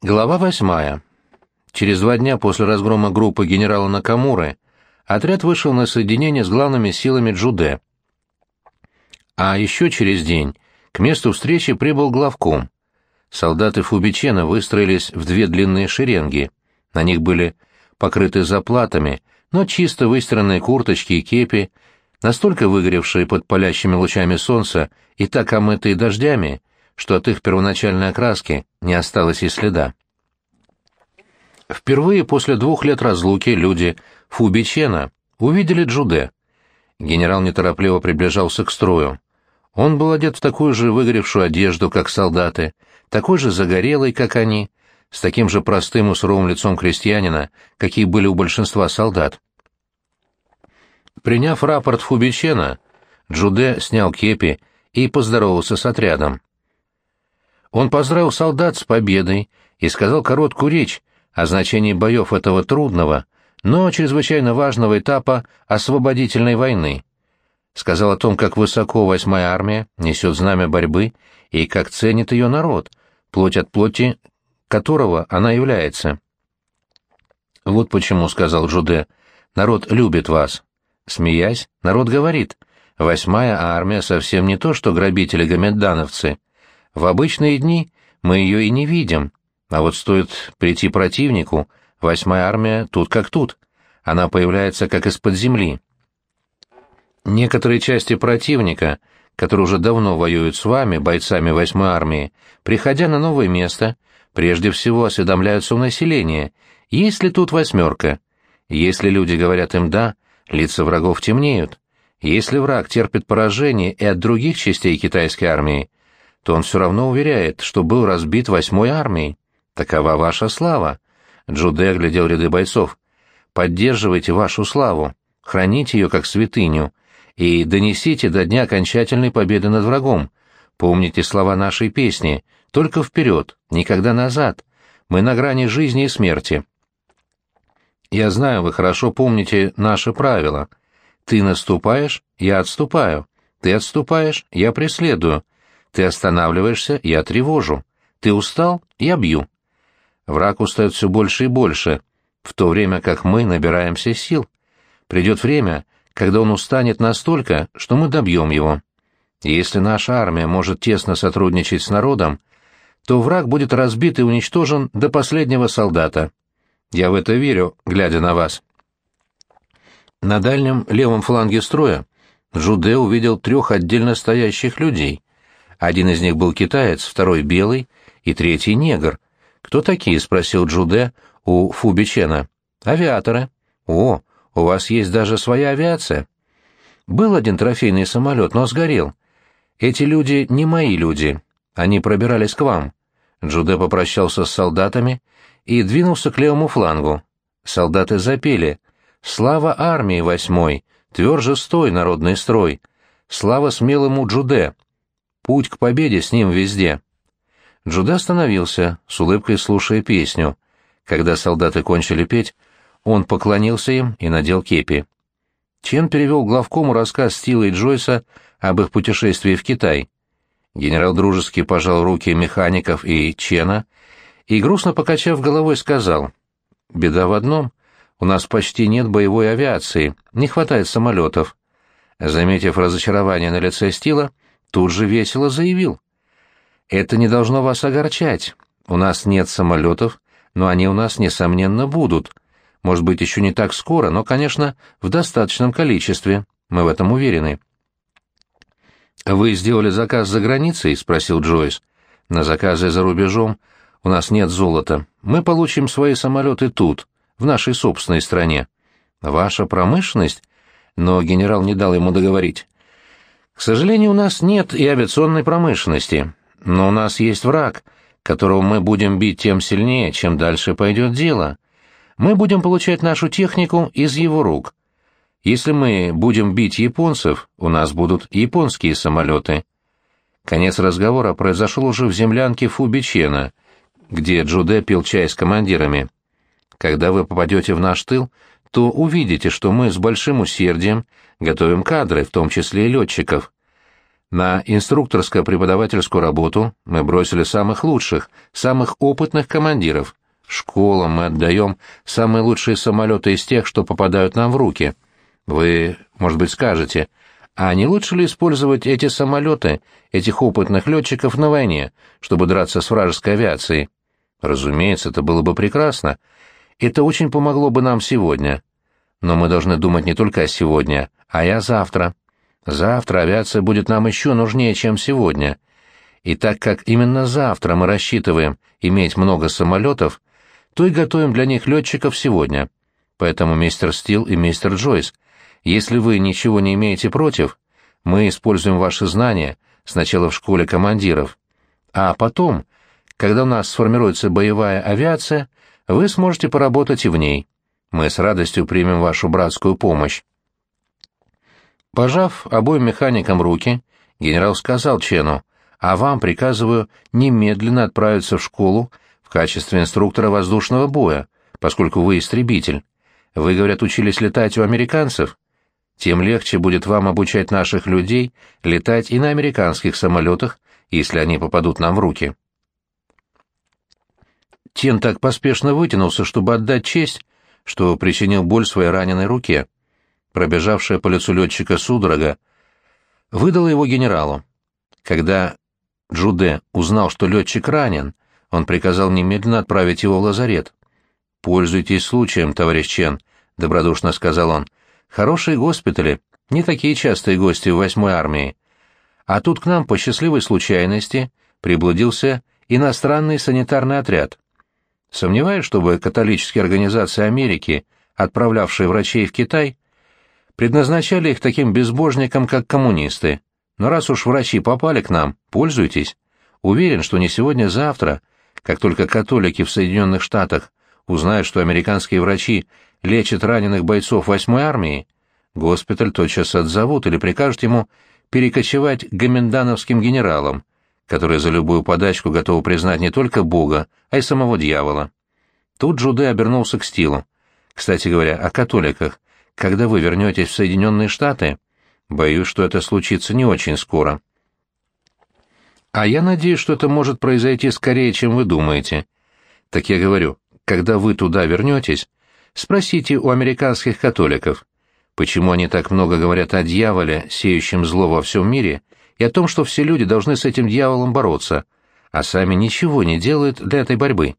Глава восьмая. Через два дня после разгрома группы генерала Накамуры отряд вышел на соединение с главными силами Джуде. А еще через день к месту встречи прибыл главком. Солдаты Фубичена выстроились в две длинные шеренги. На них были покрыты заплатами, но чисто выстиранные курточки и кепи, настолько выгоревшие под палящими лучами солнца и так омытые дождями, что от их первоначальной окраски не осталось и следа. Впервые после двух лет разлуки люди Фубичена увидели Джуде. Генерал неторопливо приближался к строю. Он был одет в такую же выгоревшую одежду, как солдаты, такой же загорелый, как они, с таким же простым и суровым лицом крестьянина, какие были у большинства солдат. Приняв рапорт Фубичена, Джуде снял кепи и поздоровался с отрядом. Он поздравил солдат с победой и сказал короткую речь о значении боев этого трудного, но чрезвычайно важного этапа освободительной войны. Сказал о том, как высоко восьмая армия несет знамя борьбы и как ценит ее народ, плоть от плоти которого она является. «Вот почему», — сказал Джуде, — «народ любит вас». Смеясь, народ говорит, «Восьмая армия совсем не то, что грабители-гамеддановцы. В обычные дни мы ее и не видим, а вот стоит прийти противнику, восьмая армия тут как тут. Она появляется как из-под земли. Некоторые части противника, которые уже давно воюют с вами, бойцами восьмой армии, приходя на новое место, прежде всего осведомляются у населения, есть ли тут восьмерка. Если люди говорят им «да», лица врагов темнеют. Если враг терпит поражение и от других частей китайской армии, то он все равно уверяет, что был разбит восьмой армией. Такова ваша слава. Джуде оглядел ряды бойцов. Поддерживайте вашу славу, храните ее как святыню и донесите до дня окончательной победы над врагом. Помните слова нашей песни «Только вперед, никогда назад. Мы на грани жизни и смерти». Я знаю, вы хорошо помните наши правила. Ты наступаешь, я отступаю. Ты отступаешь, я преследую. Ты останавливаешься, я тревожу. Ты устал, я бью. Враг устает все больше и больше, в то время как мы набираемся сил. Придет время, когда он устанет настолько, что мы добьем его. если наша армия может тесно сотрудничать с народом, то враг будет разбит и уничтожен до последнего солдата. Я в это верю, глядя на вас. На дальнем левом фланге строя Жуде увидел трех отдельно стоящих людей. Один из них был китаец, второй — белый и третий — негр. «Кто такие?» — спросил Джуде у Фубичена. «Авиаторы». «О, у вас есть даже своя авиация». «Был один трофейный самолет, но сгорел. Эти люди не мои люди. Они пробирались к вам». Джуде попрощался с солдатами и двинулся к левому флангу. Солдаты запели «Слава армии восьмой! Тверже стой, народный строй! Слава смелому Джуде! Путь к победе с ним везде. Джуда остановился, с улыбкой слушая песню. Когда солдаты кончили петь, он поклонился им и надел кепи. Чен перевел главкому рассказ Стила и Джойса об их путешествии в Китай. Генерал дружески пожал руки механиков и Чена и, грустно покачав головой, сказал, «Беда в одном. У нас почти нет боевой авиации, не хватает самолетов». Заметив разочарование на лице Стила, тут же весело заявил. «Это не должно вас огорчать. У нас нет самолетов, но они у нас, несомненно, будут. Может быть, еще не так скоро, но, конечно, в достаточном количестве. Мы в этом уверены». «Вы сделали заказ за границей?» — спросил Джойс. «На заказы за рубежом у нас нет золота. Мы получим свои самолеты тут, в нашей собственной стране». «Ваша промышленность?» Но генерал не дал ему договорить. К сожалению, у нас нет и авиационной промышленности, но у нас есть враг, которого мы будем бить тем сильнее, чем дальше пойдет дело. Мы будем получать нашу технику из его рук. Если мы будем бить японцев, у нас будут японские самолеты. Конец разговора произошел уже в землянке Фубичена, где Джуде пил чай с командирами. Когда вы попадете в наш тыл, то увидите, что мы с большим усердием готовим кадры, в том числе и летчиков. На инструкторско-преподавательскую работу мы бросили самых лучших, самых опытных командиров. Школам мы отдаем самые лучшие самолеты из тех, что попадают нам в руки. Вы, может быть, скажете, а не лучше ли использовать эти самолеты, этих опытных летчиков на войне, чтобы драться с вражеской авиацией? Разумеется, это было бы прекрасно. Это очень помогло бы нам сегодня. Но мы должны думать не только о сегодня, а и о завтра. Завтра авиация будет нам еще нужнее, чем сегодня. И так как именно завтра мы рассчитываем иметь много самолетов, то и готовим для них летчиков сегодня. Поэтому мистер Стил и мистер Джойс — если вы ничего не имеете против, мы используем ваши знания сначала в школе командиров, а потом, когда у нас сформируется боевая авиация, вы сможете поработать и в ней. Мы с радостью примем вашу братскую помощь. Пожав обоим механикам руки, генерал сказал Чену, а вам приказываю немедленно отправиться в школу в качестве инструктора воздушного боя, поскольку вы истребитель. Вы, говорят, учились летать у американцев? тем легче будет вам обучать наших людей летать и на американских самолетах, если они попадут нам в руки. Тен так поспешно вытянулся, чтобы отдать честь, что причинил боль своей раненой руке. Пробежавшая по лицу летчика судорога выдала его генералу. Когда Джуде узнал, что летчик ранен, он приказал немедленно отправить его в лазарет. «Пользуйтесь случаем, товарищ Чен», — добродушно сказал он. Хорошие госпитали, не такие частые гости в восьмой армии. А тут к нам по счастливой случайности приблудился иностранный санитарный отряд. Сомневаюсь, чтобы католические организации Америки, отправлявшие врачей в Китай, предназначали их таким безбожникам, как коммунисты. Но раз уж врачи попали к нам, пользуйтесь. Уверен, что не сегодня-завтра, как только католики в Соединенных Штатах узнают, что американские врачи лечит раненых бойцов восьмой армии, госпиталь тотчас отзовут или прикажут ему перекочевать к гомендановским генералам, которые за любую подачку готовы признать не только Бога, а и самого дьявола. Тут Джуде обернулся к Стилу. «Кстати говоря, о католиках. Когда вы вернетесь в Соединенные Штаты, боюсь, что это случится не очень скоро». «А я надеюсь, что это может произойти скорее, чем вы думаете. Так я говорю, когда вы туда вернетесь, Спросите у американских католиков, почему они так много говорят о дьяволе, сеющем зло во всем мире, и о том, что все люди должны с этим дьяволом бороться, а сами ничего не делают для этой борьбы.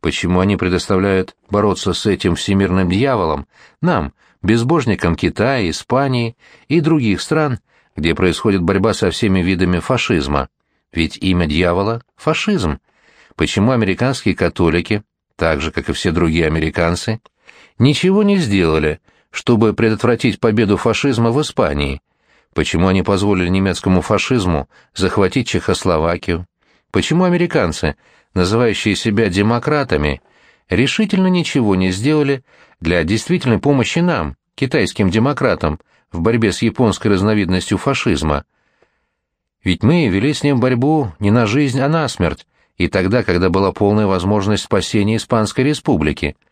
Почему они предоставляют бороться с этим всемирным дьяволом нам, безбожникам Китая, Испании и других стран, где происходит борьба со всеми видами фашизма? Ведь имя дьявола — фашизм. Почему американские католики, так же, как и все другие американцы, — ничего не сделали, чтобы предотвратить победу фашизма в Испании. Почему они позволили немецкому фашизму захватить Чехословакию? Почему американцы, называющие себя демократами, решительно ничего не сделали для действительной помощи нам, китайским демократам, в борьбе с японской разновидностью фашизма? Ведь мы вели с ним борьбу не на жизнь, а на смерть, и тогда, когда была полная возможность спасения Испанской республики –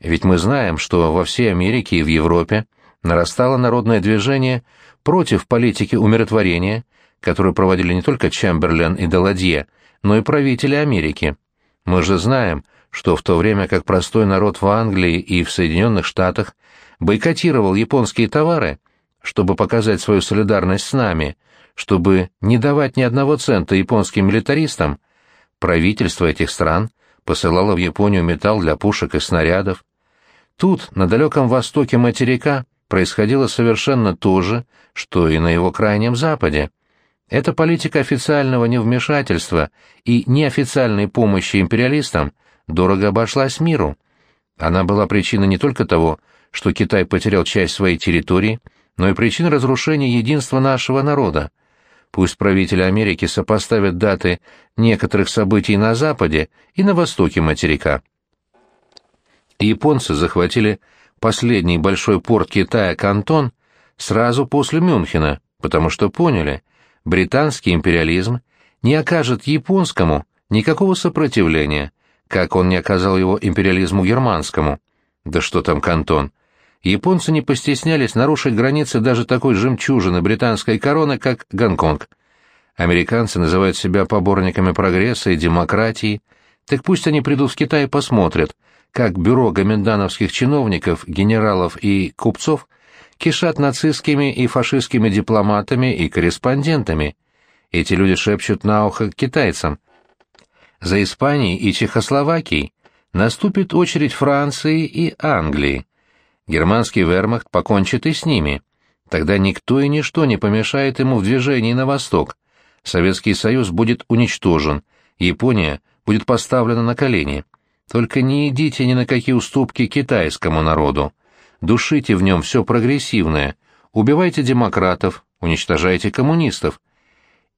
ведь мы знаем, что во всей Америке и в Европе нарастало народное движение против политики умиротворения, которую проводили не только Чемберлен и Даладье, но и правители Америки. Мы же знаем, что в то время как простой народ в Англии и в Соединенных Штатах бойкотировал японские товары, чтобы показать свою солидарность с нами, чтобы не давать ни одного цента японским милитаристам, правительство этих стран посылало в Японию металл для пушек и снарядов, Тут, на далеком востоке материка, происходило совершенно то же, что и на его крайнем западе. Эта политика официального невмешательства и неофициальной помощи империалистам дорого обошлась миру. Она была причиной не только того, что Китай потерял часть своей территории, но и причиной разрушения единства нашего народа. Пусть правители Америки сопоставят даты некоторых событий на Западе и на востоке материка японцы захватили последний большой порт Китая Кантон сразу после Мюнхена, потому что поняли, британский империализм не окажет японскому никакого сопротивления, как он не оказал его империализму германскому. Да что там Кантон? японцы не постеснялись нарушить границы даже такой жемчужины британской короны, как Гонконг. Американцы называют себя поборниками прогресса и демократии, так пусть они придут в Китай и посмотрят, как бюро гомендановских чиновников, генералов и купцов кишат нацистскими и фашистскими дипломатами и корреспондентами. Эти люди шепчут на ухо китайцам. За Испанией и Чехословакией наступит очередь Франции и Англии. Германский вермахт покончит и с ними. Тогда никто и ничто не помешает ему в движении на восток. Советский Союз будет уничтожен, Япония будет поставлена на колени. Только не идите ни на какие уступки китайскому народу. Душите в нем все прогрессивное, убивайте демократов, уничтожайте коммунистов.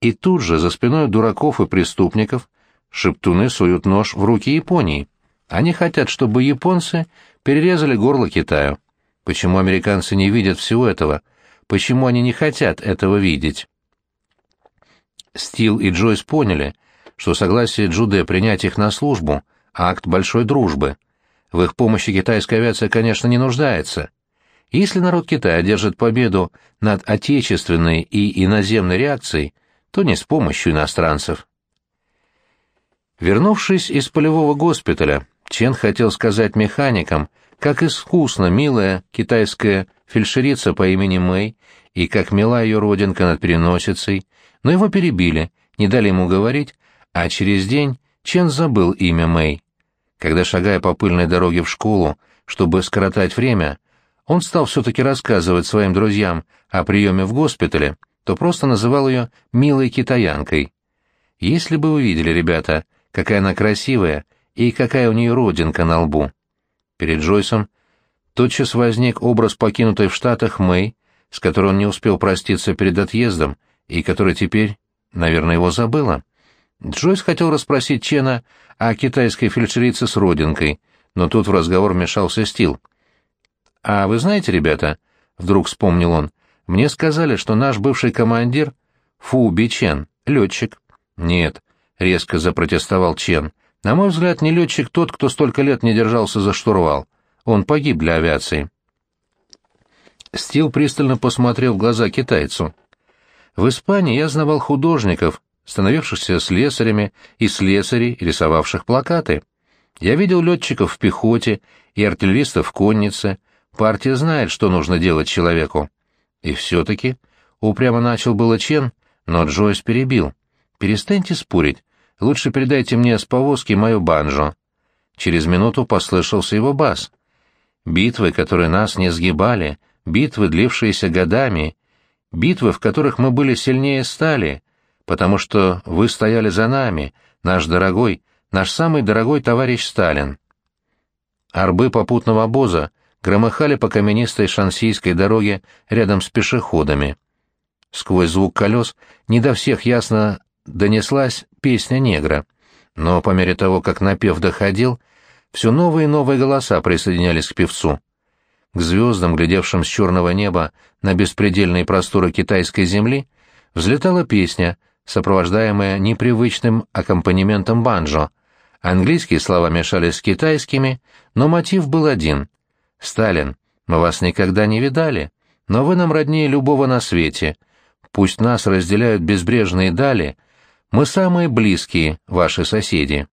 И тут же за спиной дураков и преступников шептуны суют нож в руки Японии. Они хотят, чтобы японцы перерезали горло Китаю. Почему американцы не видят всего этого? Почему они не хотят этого видеть? Стил и Джойс поняли, что согласие Джуде принять их на службу — акт большой дружбы. В их помощи китайская авиация, конечно, не нуждается. Если народ Китая одержит победу над отечественной и иноземной реакцией, то не с помощью иностранцев. Вернувшись из полевого госпиталя, Чен хотел сказать механикам, как искусно милая китайская фельдшерица по имени Мэй и как мила ее родинка над переносицей, но его перебили, не дали ему говорить, а через день Чен забыл имя Мэй. Когда, шагая по пыльной дороге в школу, чтобы скоротать время, он стал все-таки рассказывать своим друзьям о приеме в госпитале, то просто называл ее «милой китаянкой». Если бы вы видели, ребята, какая она красивая и какая у нее родинка на лбу. Перед Джойсом тотчас возник образ покинутой в Штатах Мэй, с которой он не успел проститься перед отъездом и которая теперь, наверное, его забыла. Джойс хотел расспросить Чена о китайской фельдшерице с родинкой, но тут в разговор вмешался Стил. «А вы знаете, ребята, — вдруг вспомнил он, — мне сказали, что наш бывший командир — Фу Би Чен, летчик». «Нет», — резко запротестовал Чен, — «на мой взгляд, не летчик тот, кто столько лет не держался за штурвал. Он погиб для авиации». Стил пристально посмотрел в глаза китайцу. «В Испании я знавал художников, становившихся слесарями, и слесарей, рисовавших плакаты. Я видел летчиков в пехоте и артиллеристов в коннице. Партия знает, что нужно делать человеку. И все-таки упрямо начал было Чен, но Джойс перебил. «Перестаньте спорить. Лучше передайте мне с повозки мою банджо». Через минуту послышался его бас. «Битвы, которые нас не сгибали, битвы, длившиеся годами, битвы, в которых мы были сильнее стали, потому что вы стояли за нами, наш дорогой, наш самый дорогой товарищ Сталин. Арбы попутного обоза громыхали по каменистой шансийской дороге рядом с пешеходами. Сквозь звук колес не до всех ясно донеслась песня негра, но по мере того, как напев доходил, все новые и новые голоса присоединялись к певцу. К звездам, глядевшим с черного неба на беспредельные просторы китайской земли, взлетала песня — сопровождаемая непривычным аккомпанементом банджо. Английские слова мешались с китайскими, но мотив был один. «Сталин, мы вас никогда не видали, но вы нам роднее любого на свете. Пусть нас разделяют безбрежные дали, мы самые близкие, ваши соседи».